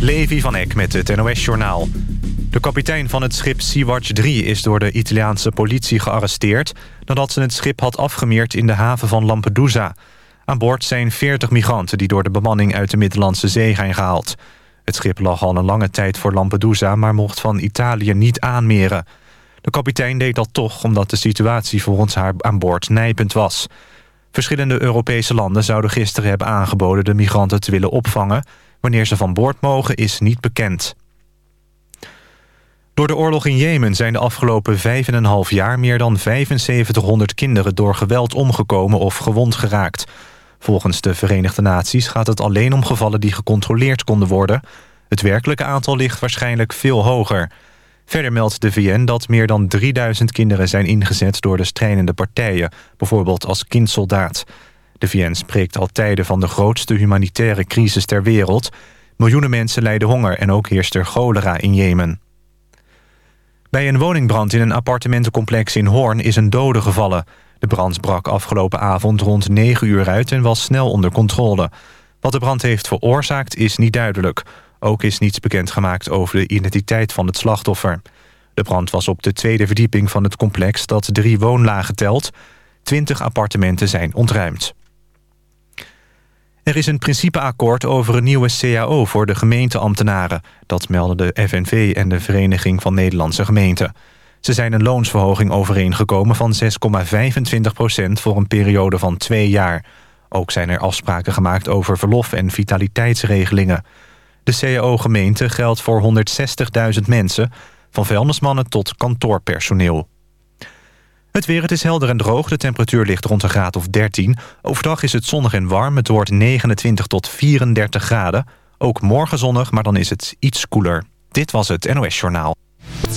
Levi van Eck met het NOS-journaal. De kapitein van het schip Sea-Watch 3 is door de Italiaanse politie gearresteerd... nadat ze het schip had afgemeerd in de haven van Lampedusa. Aan boord zijn 40 migranten die door de bemanning uit de Middellandse Zee zijn gehaald. Het schip lag al een lange tijd voor Lampedusa... maar mocht van Italië niet aanmeren. De kapitein deed dat toch omdat de situatie volgens haar aan boord nijpend was... Verschillende Europese landen zouden gisteren hebben aangeboden de migranten te willen opvangen. Wanneer ze van boord mogen is niet bekend. Door de oorlog in Jemen zijn de afgelopen 5,5 jaar meer dan 7500 kinderen door geweld omgekomen of gewond geraakt. Volgens de Verenigde Naties gaat het alleen om gevallen die gecontroleerd konden worden. Het werkelijke aantal ligt waarschijnlijk veel hoger. Verder meldt de VN dat meer dan 3000 kinderen zijn ingezet door de strijdende partijen, bijvoorbeeld als kindsoldaat. De VN spreekt al tijden van de grootste humanitaire crisis ter wereld. Miljoenen mensen lijden honger en ook heerst er cholera in Jemen. Bij een woningbrand in een appartementencomplex in Hoorn is een dode gevallen. De brand brak afgelopen avond rond 9 uur uit en was snel onder controle. Wat de brand heeft veroorzaakt is niet duidelijk. Ook is niets bekendgemaakt over de identiteit van het slachtoffer. De brand was op de tweede verdieping van het complex dat drie woonlagen telt. Twintig appartementen zijn ontruimd. Er is een principeakkoord over een nieuwe CAO voor de gemeenteambtenaren. Dat melden de FNV en de Vereniging van Nederlandse Gemeenten. Ze zijn een loonsverhoging overeengekomen van 6,25 procent... voor een periode van twee jaar. Ook zijn er afspraken gemaakt over verlof- en vitaliteitsregelingen. De CAO-gemeente geldt voor 160.000 mensen... van vuilnismannen tot kantoorpersoneel. Het weer, het is helder en droog. De temperatuur ligt rond een graad of 13. Overdag is het zonnig en warm. Het wordt 29 tot 34 graden. Ook morgen zonnig, maar dan is het iets koeler. Dit was het NOS Journaal. 37%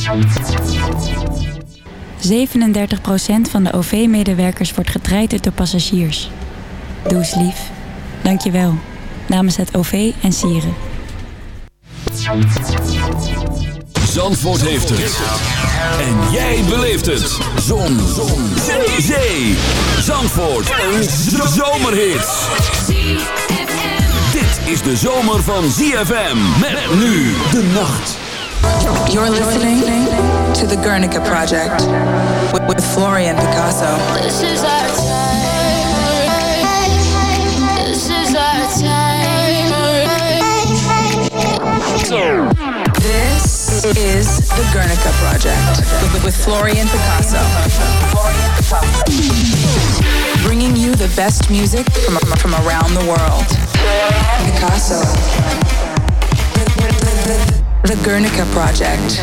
van de OV-medewerkers wordt getraind door passagiers. Doe lief. Dank je wel. Namens het OV en Sieren. Zandvoort heeft het. En jij beleeft het. Zon. Zon. Zee. Zee. Zandvoort. Een zomerhit. Dit is de zomer van ZFM. Met nu de nacht. You're listening to the Guernica Project with, with Florian Picasso. This is our time. Is the Guernica Project with, Florian Picasso. Bringing you the best music from, from around the world. Picasso. The Guernica Project.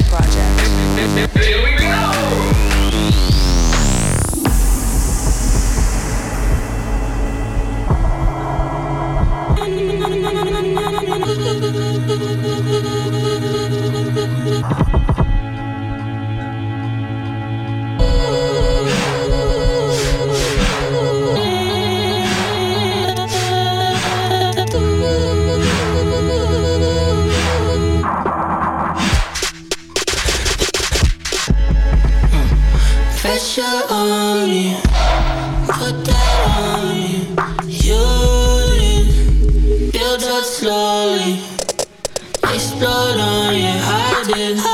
Slowly. Explode on you. Hide.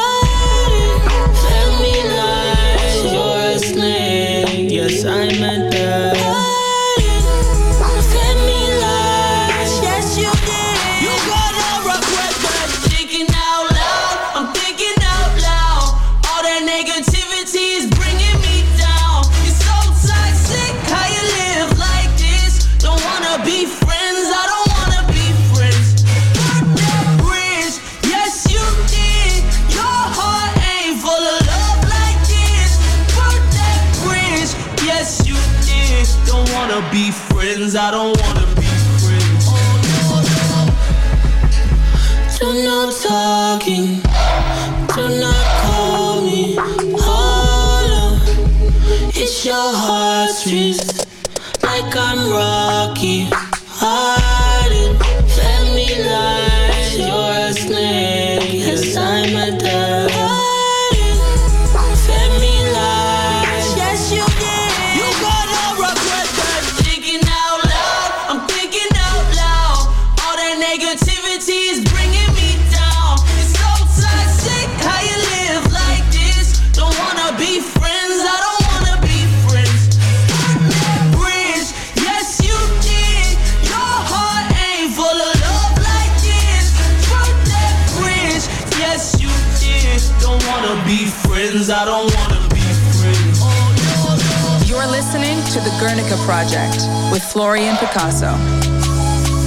Guernica Project with Florian Picasso.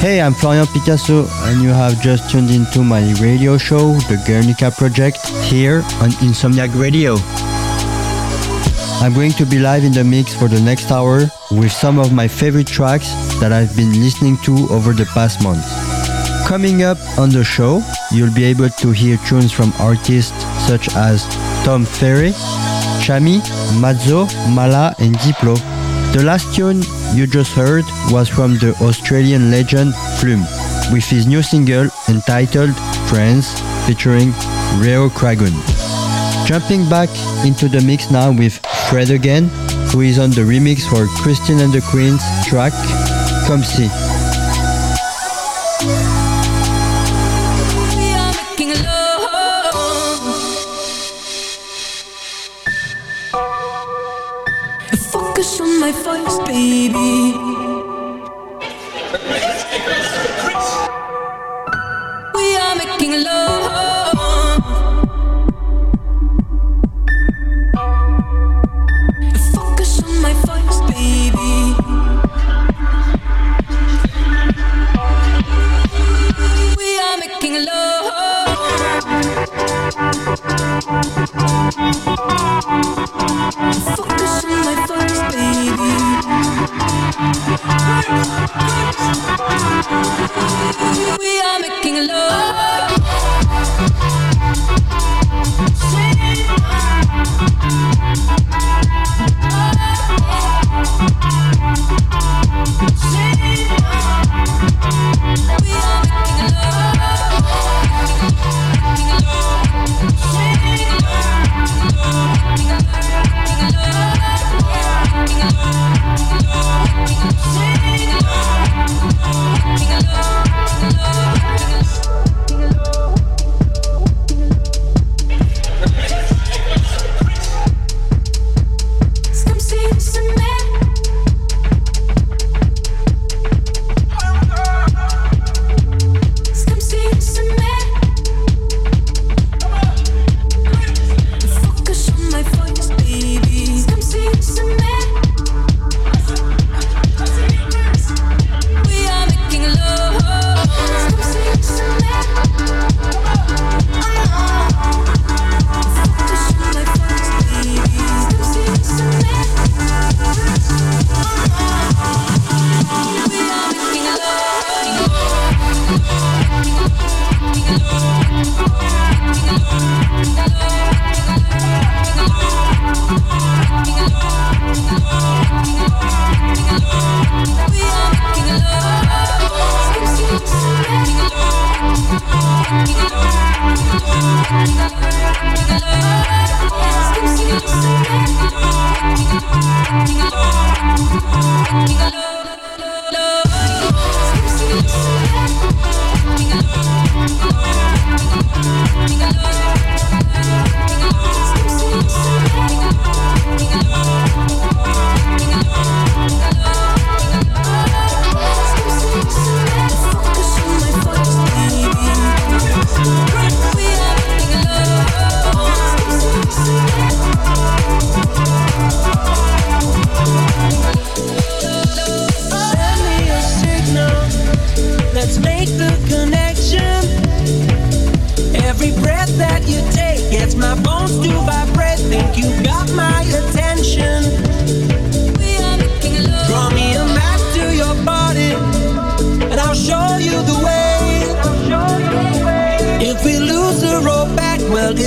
Hey, I'm Florian Picasso, and you have just tuned into my radio show, The Guernica Project, here on Insomniac Radio. I'm going to be live in the mix for the next hour with some of my favorite tracks that I've been listening to over the past month. Coming up on the show, you'll be able to hear tunes from artists such as Tom Ferry, Tchami, Mazzo, Mala, and Diplo. The last tune you just heard was from the Australian legend Flume, with his new single entitled Friends featuring Reo Cragun. Jumping back into the mix now with Fred again, who is on the remix for Christine and the Queen's track Come See.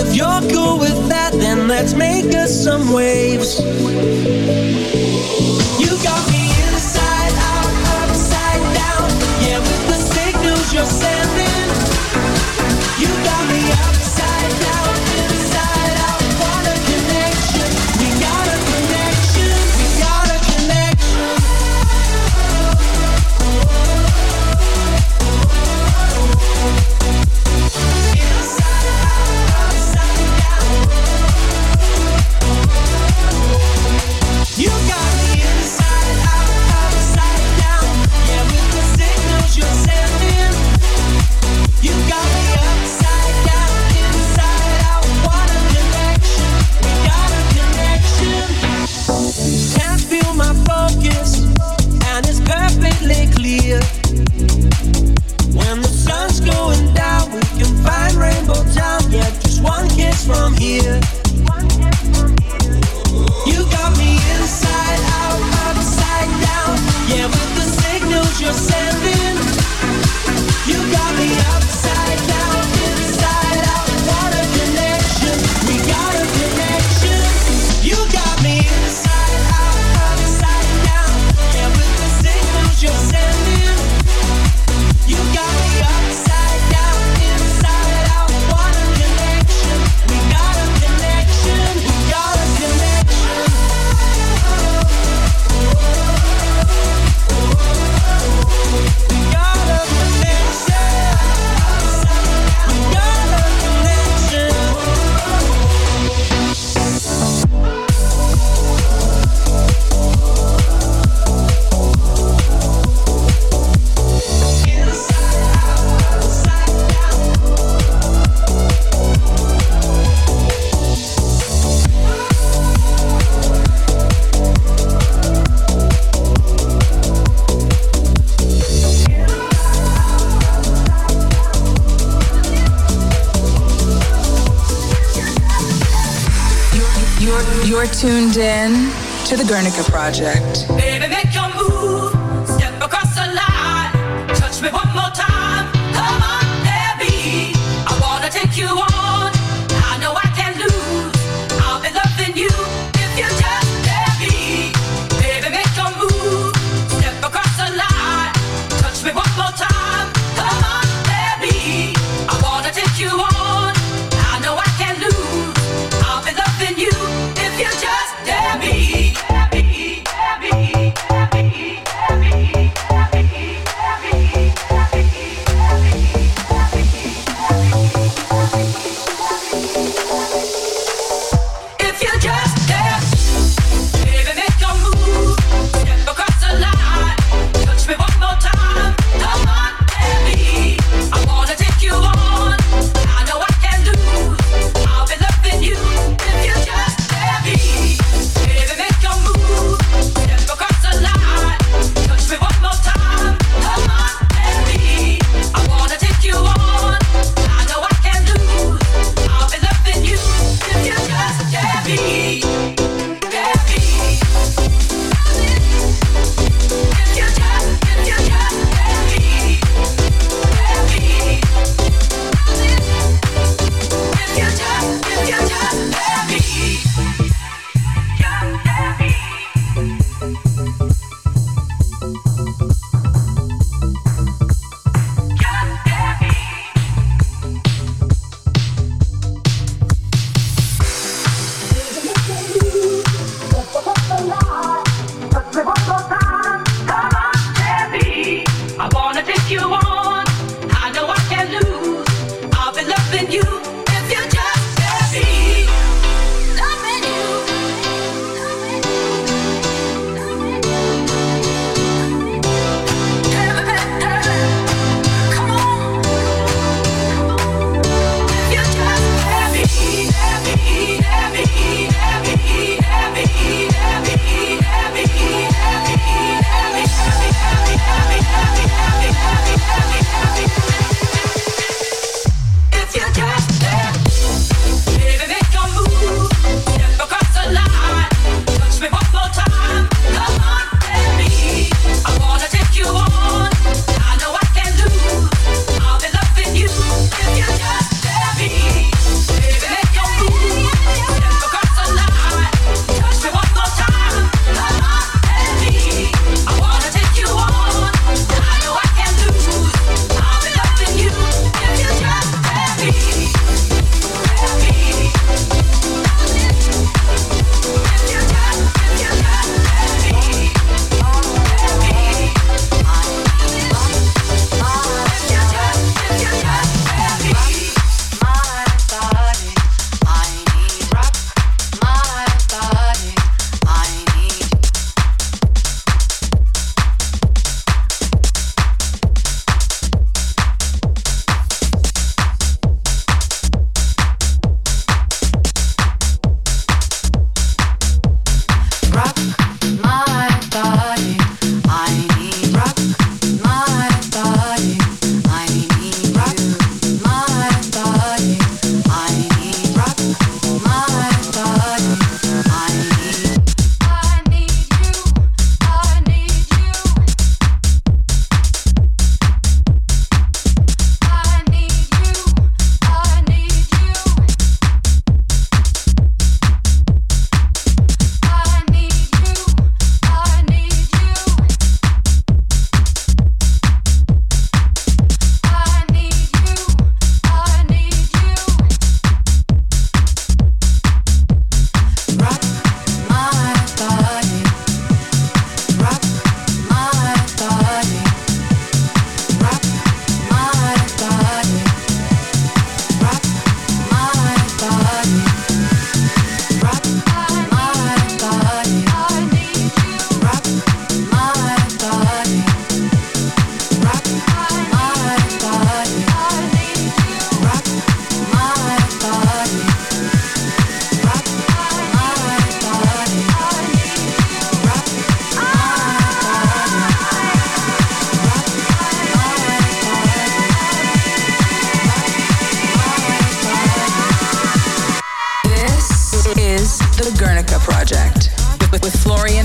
If you're cool with that, then let's make us some waves. You got me inside out, upside down. Yeah, with the signals you're sending. To the Guernica Project.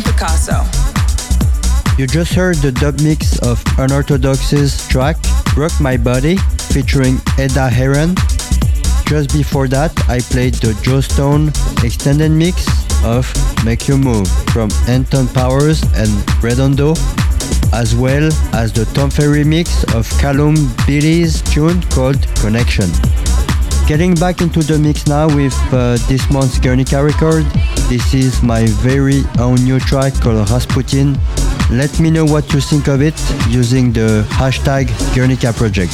Picasso. You just heard the dub mix of Unorthodox's track Rock My Body featuring Edda Heron. Just before that, I played the Joe Stone extended mix of Make You Move from Anton Powers and Redondo, as well as the Tom Ferry mix of Callum Billy's tune called Connection. Getting back into the mix now with uh, this month's Guernica record. This is my very own new track called Rasputin. Let me know what you think of it using the hashtag Guernica Project.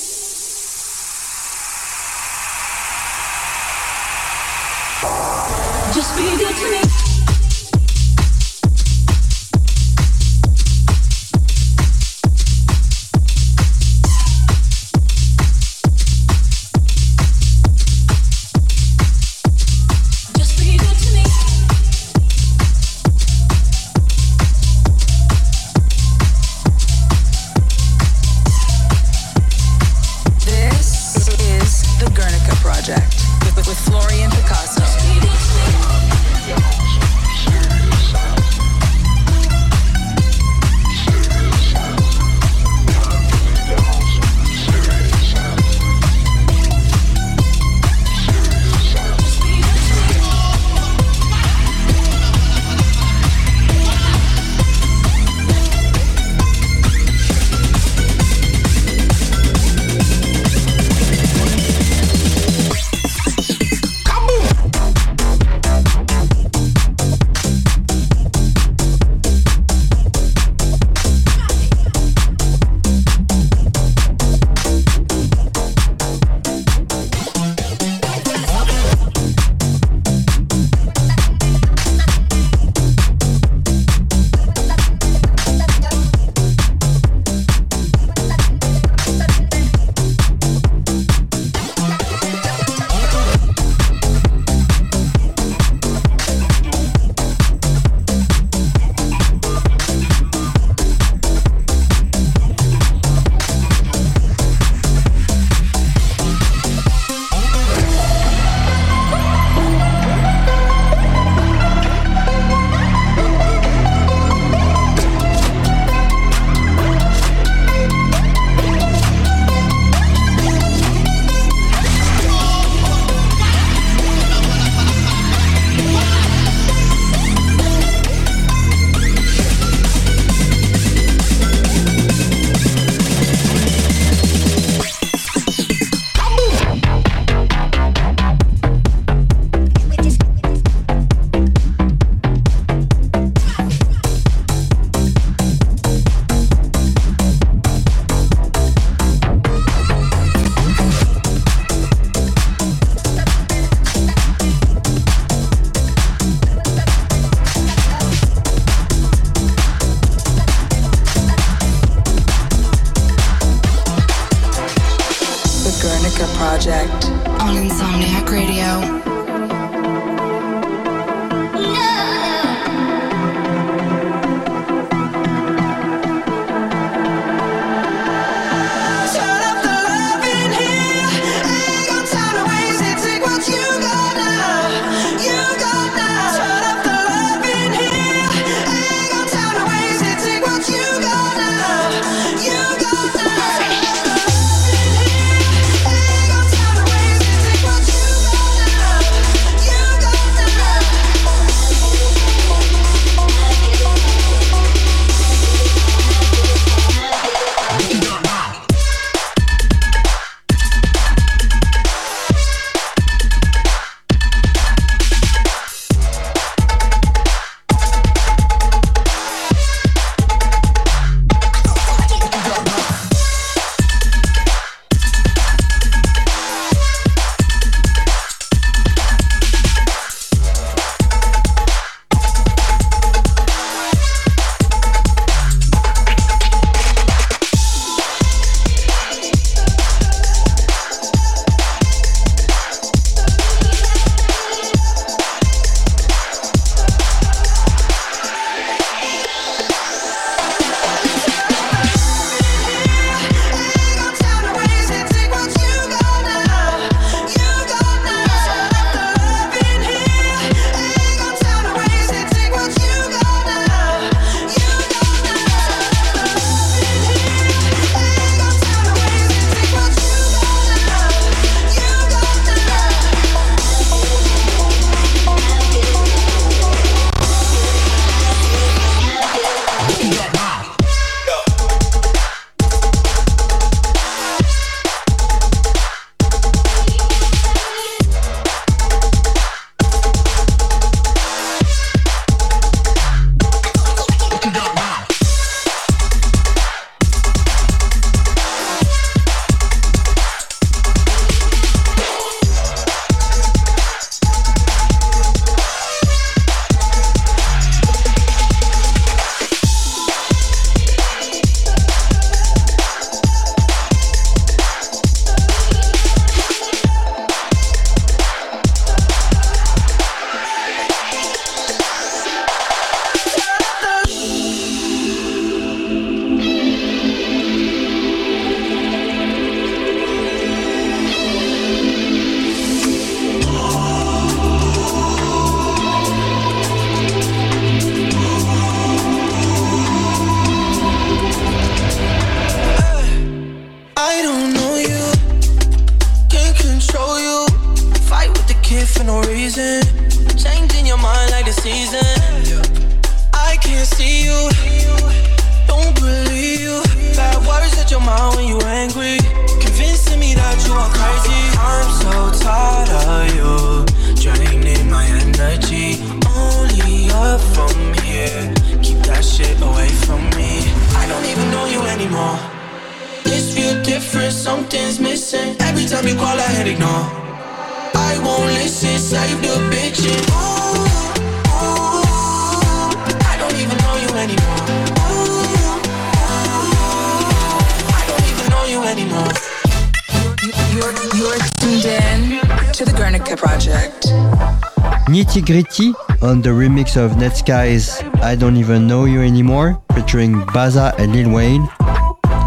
of Netsky's I Don't Even Know You Anymore featuring Bazzi and Lil Wayne.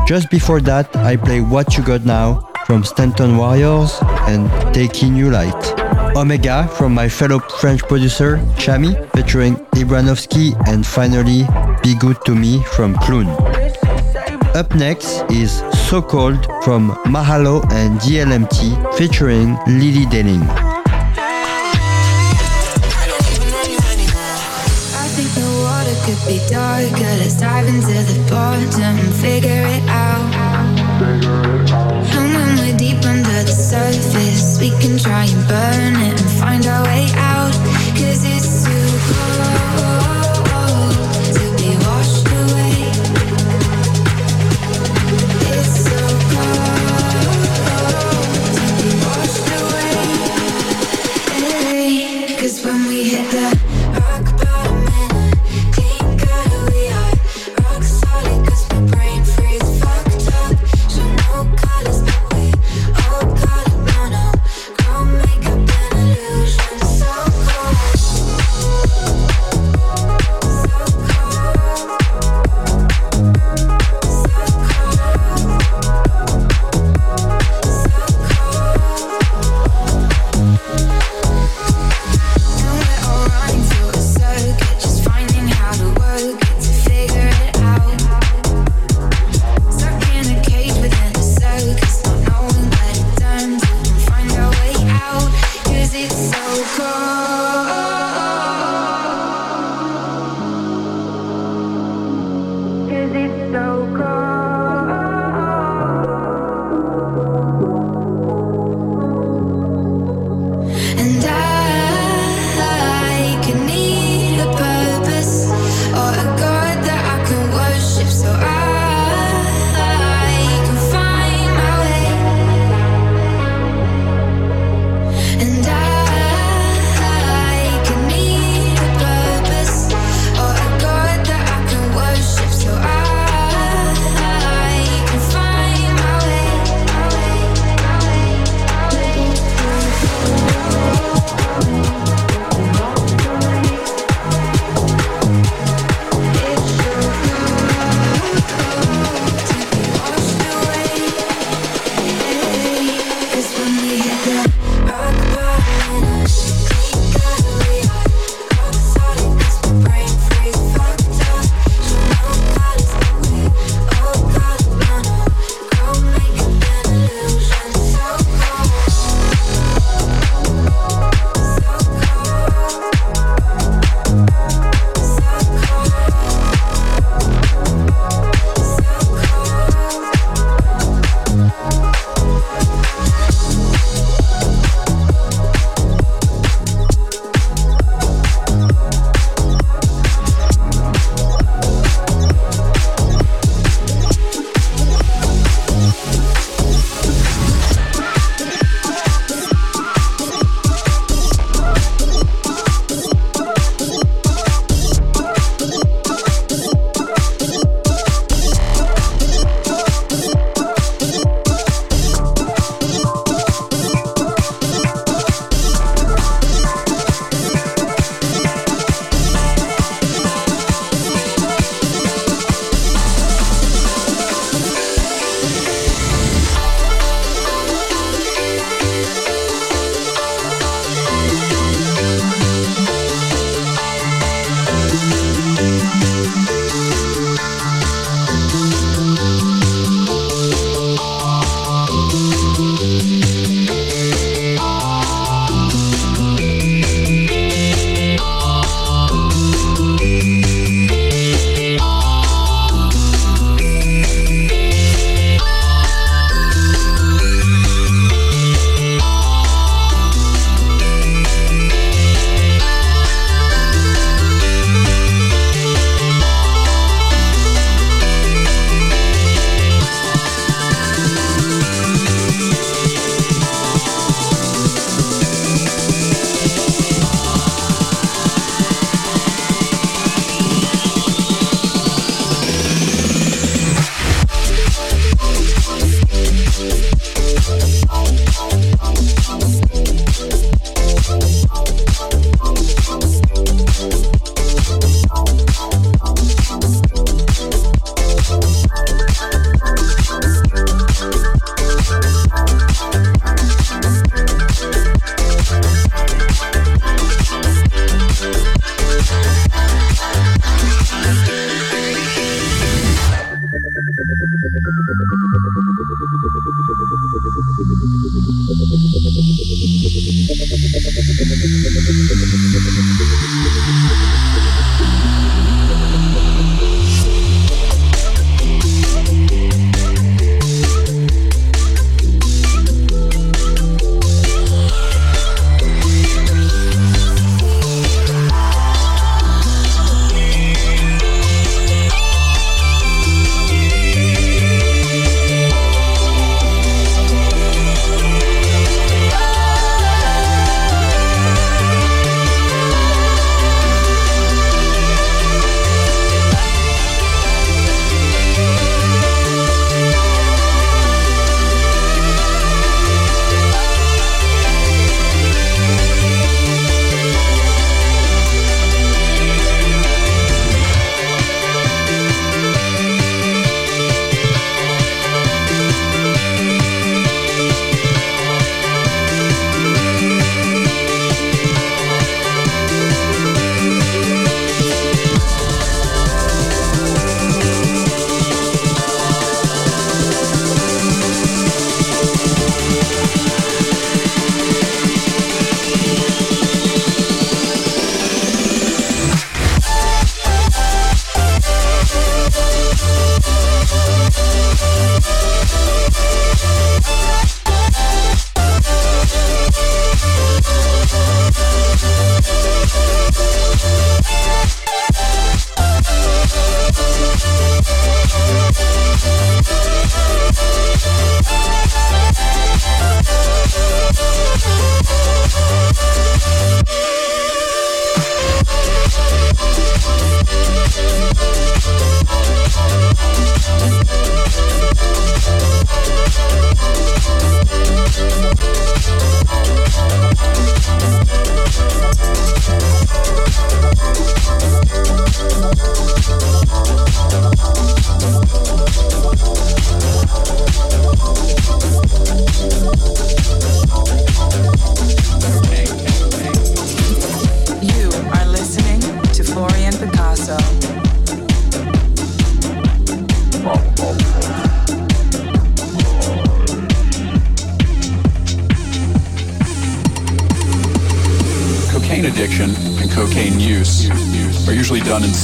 Just before that, I play What You Got Now from Stanton Warriors and Taking You Light. Omega from my fellow French producer Tchami featuring Ibranovski and finally Be Good To Me from Clune. Up next is So Cold from Mahalo and DLMT featuring Lily Denning. could be darker. Let's dive into the bottom and figure it out. And when we're deep under the surface, we can try and burn it and find our way out.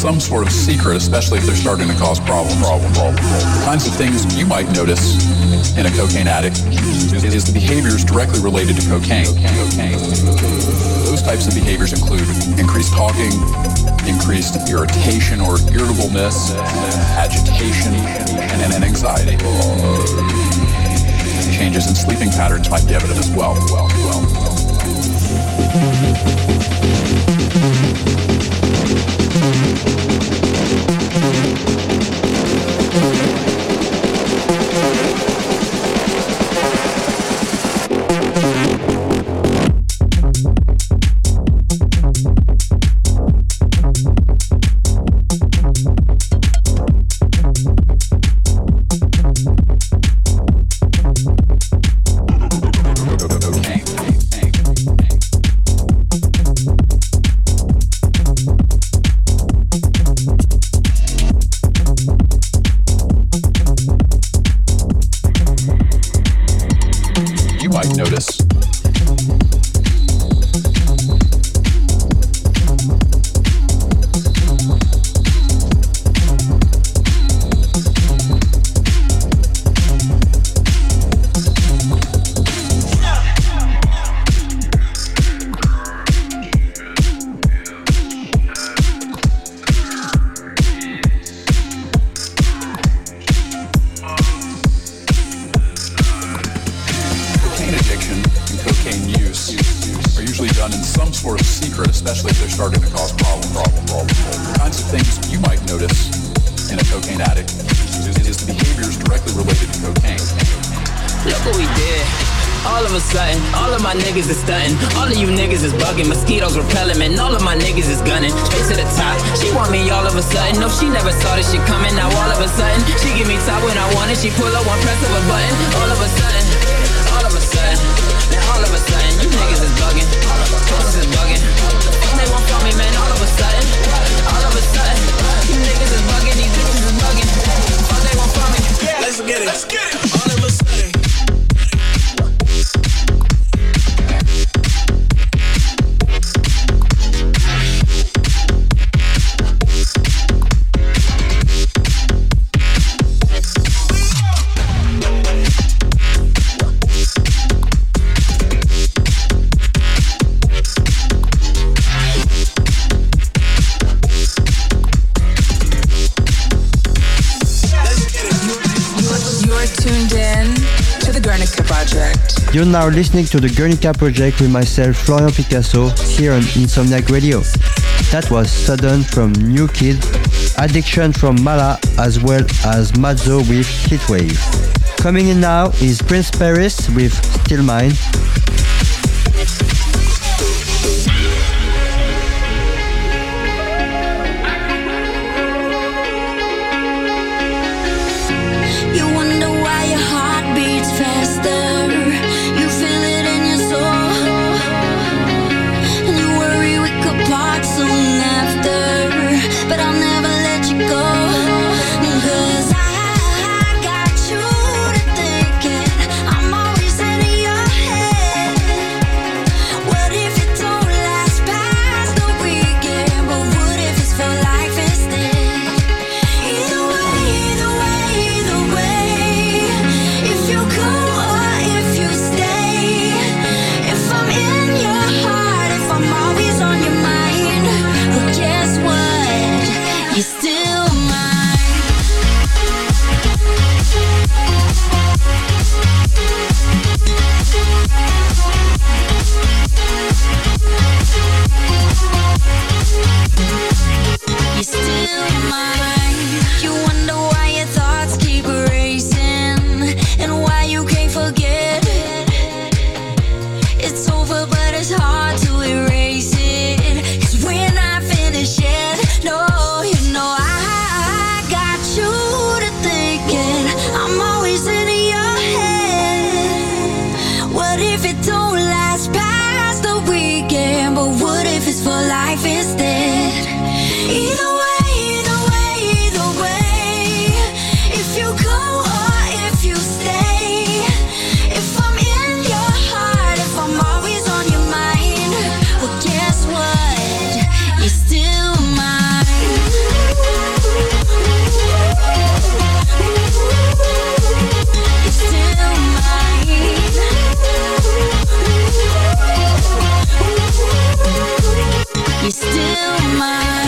Some sort of secret, especially if they're starting to cause problems. Problem, problem, The kinds of things you might notice in a cocaine addict is, is the behaviors directly related to cocaine. cocaine. Those types of behaviors include increased talking, increased irritation or irritableness, agitation, and, and anxiety. Changes in sleeping patterns might be evident as well. well, well, well. My niggas is stunting. All of you niggas is bugging. Mosquitoes repelling, man. All of my niggas is gunning. Straight to the top. She want me all of a sudden. No, she never saw this shit coming. Now all of a sudden, she give me top when I want it. She pull up one press of a button. All of a sudden, all of a sudden, man. All of a sudden, you niggas is bugging. Niggas is bugging. They won't call me, man. All of a sudden, all of a sudden, you niggas is bugging. These bitches is bugging. Fuck, they won't call me. Let's get it. Let's get it. You're now listening to the Guernica Project with myself, Florian Picasso, here on Insomniac Radio. That was Sudden from New Kid, Addiction from Mala, as well as Mazzo with Heatwave. Coming in now is Prince Paris with Still Mine. still mine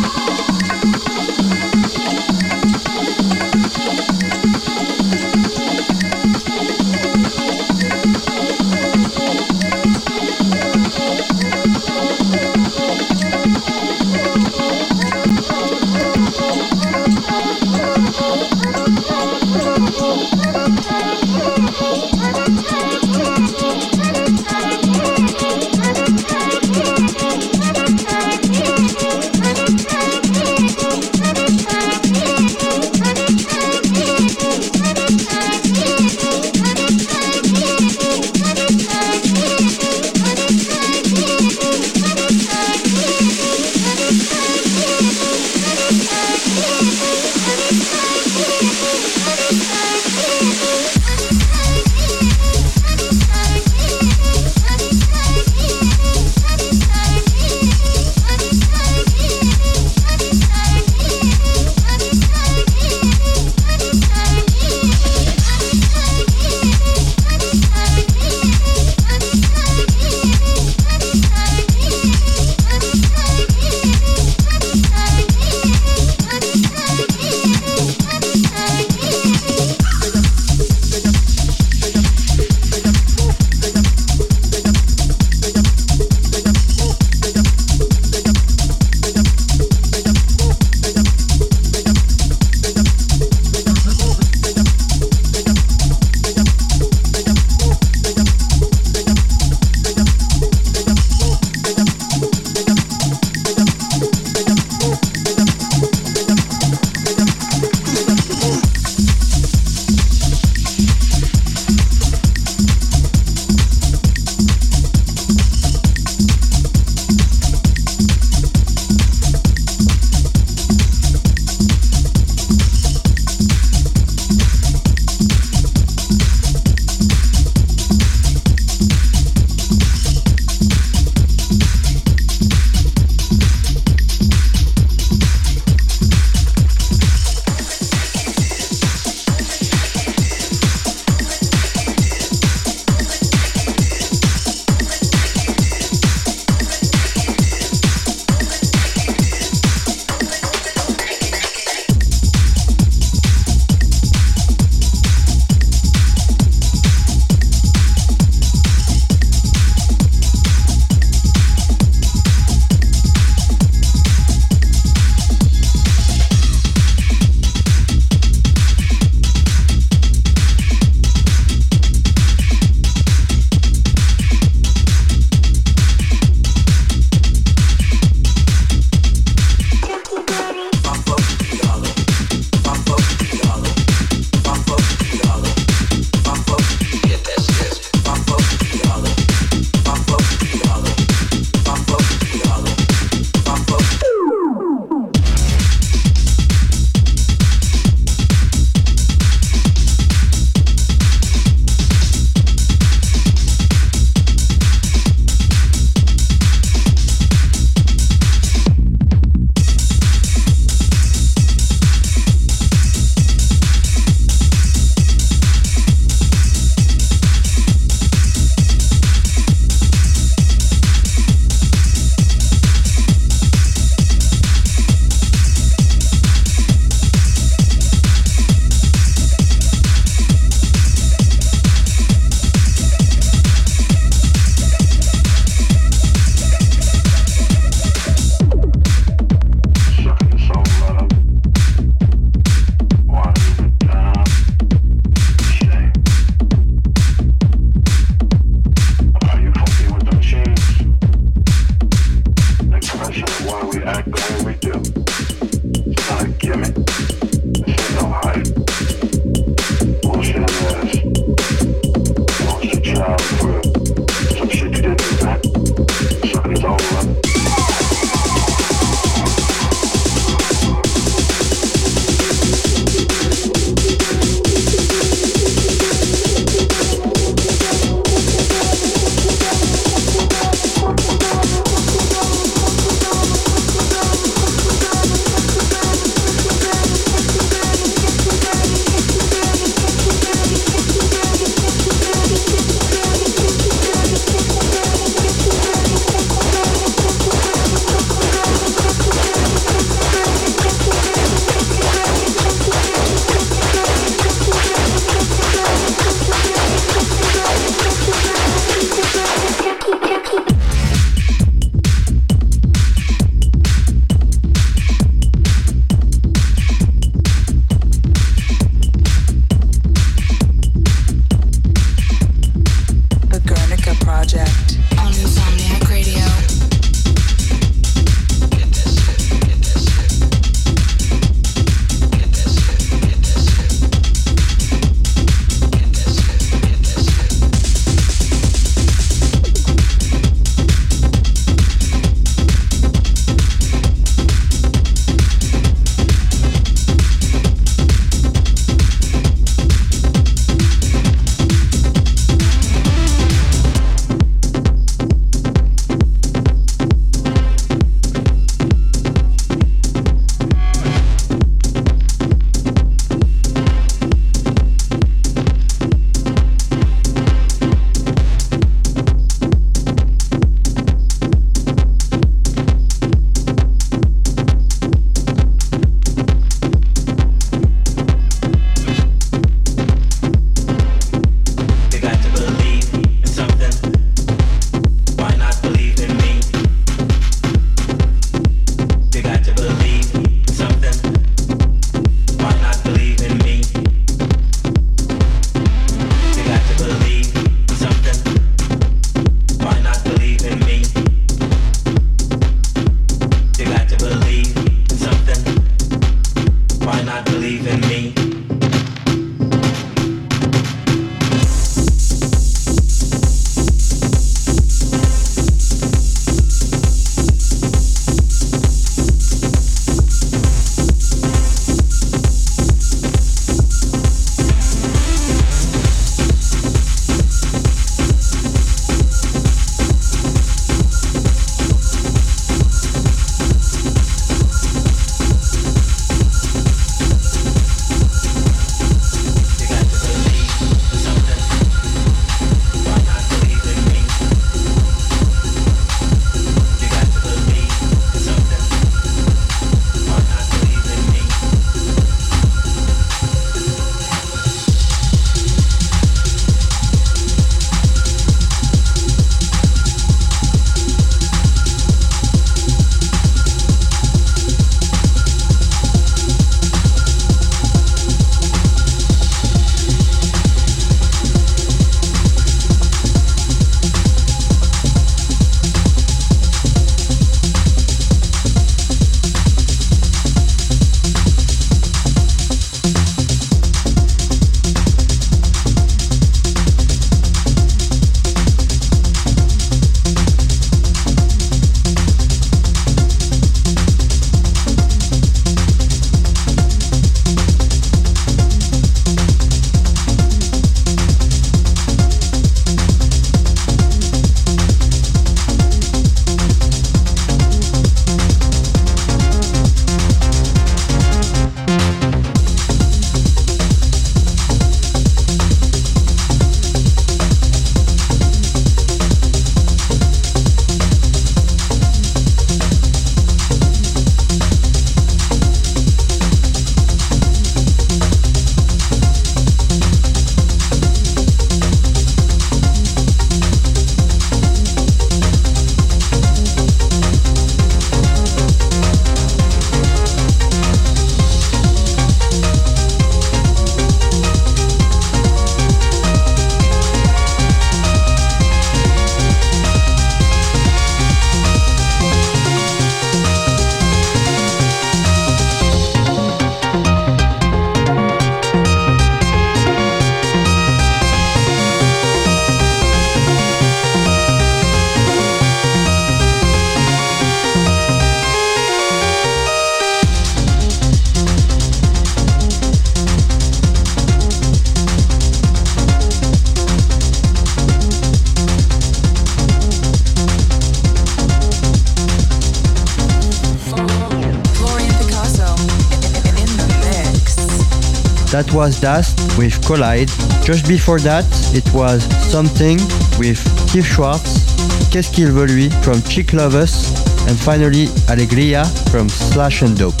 was Dust with Collide. Just before that, it was Something with Keith Schwartz, Qu'est-ce qu'il veut lui from Chick Lovers, and finally Alegria from Slash and Dope.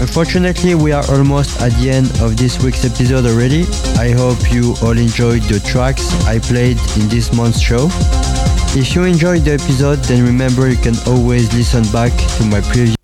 Unfortunately, we are almost at the end of this week's episode already. I hope you all enjoyed the tracks I played in this month's show. If you enjoyed the episode, then remember you can always listen back to my previous